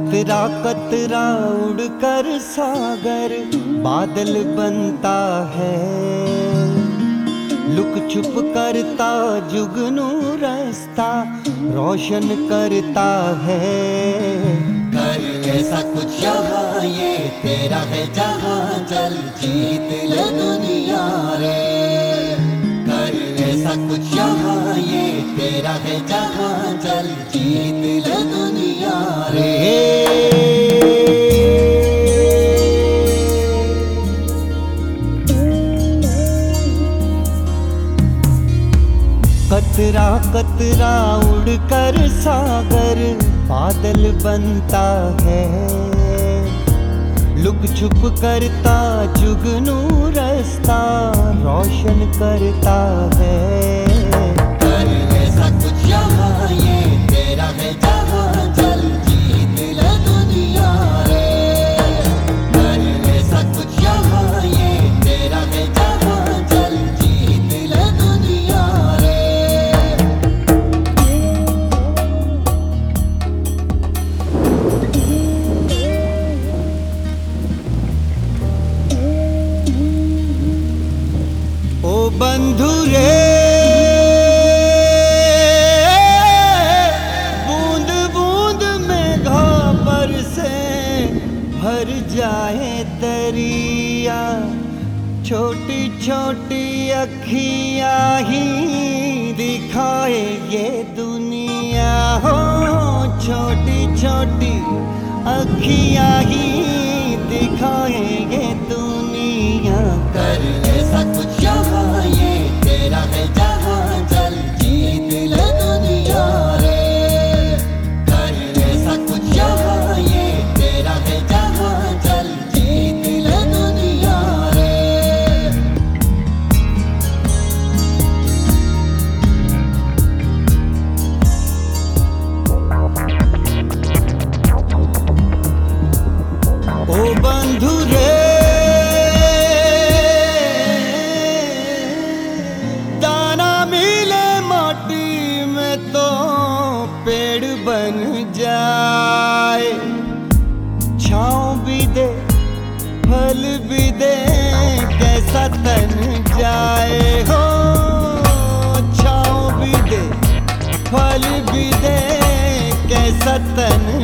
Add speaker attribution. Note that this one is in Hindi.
Speaker 1: कतरा कतरा उड़कर सागर बादल बनता है। लुक छुप करता जुगनू रास्ता, रोशन करता है।
Speaker 2: कर ऐसा कुछ यहाँ, ये तेरा है जहाँ, चल जीत ले दुनिया रे। तेरा है जहाँ चल जीत दुनिया रे।
Speaker 1: कतरा कतरा उड़कर सागर बादल बनता है। लुक छुप करता जुगनू रास्ता रोशन करता है। बंधु रे। बूंद बूंद में घापर से भर जाए दरिया छोटी छोटी अखिया ही दिखाए ये दुनिया। हो, छोटी छोटी अखिया ही दिखाए ये दुनिया।
Speaker 2: कर ऐसा कुछ ये तेरा है
Speaker 1: बन जाए। छाँव भी दे, फल भी दे, कैसा तन जाए। हो, छाँव भी दे, फल भी दे, कैसा तन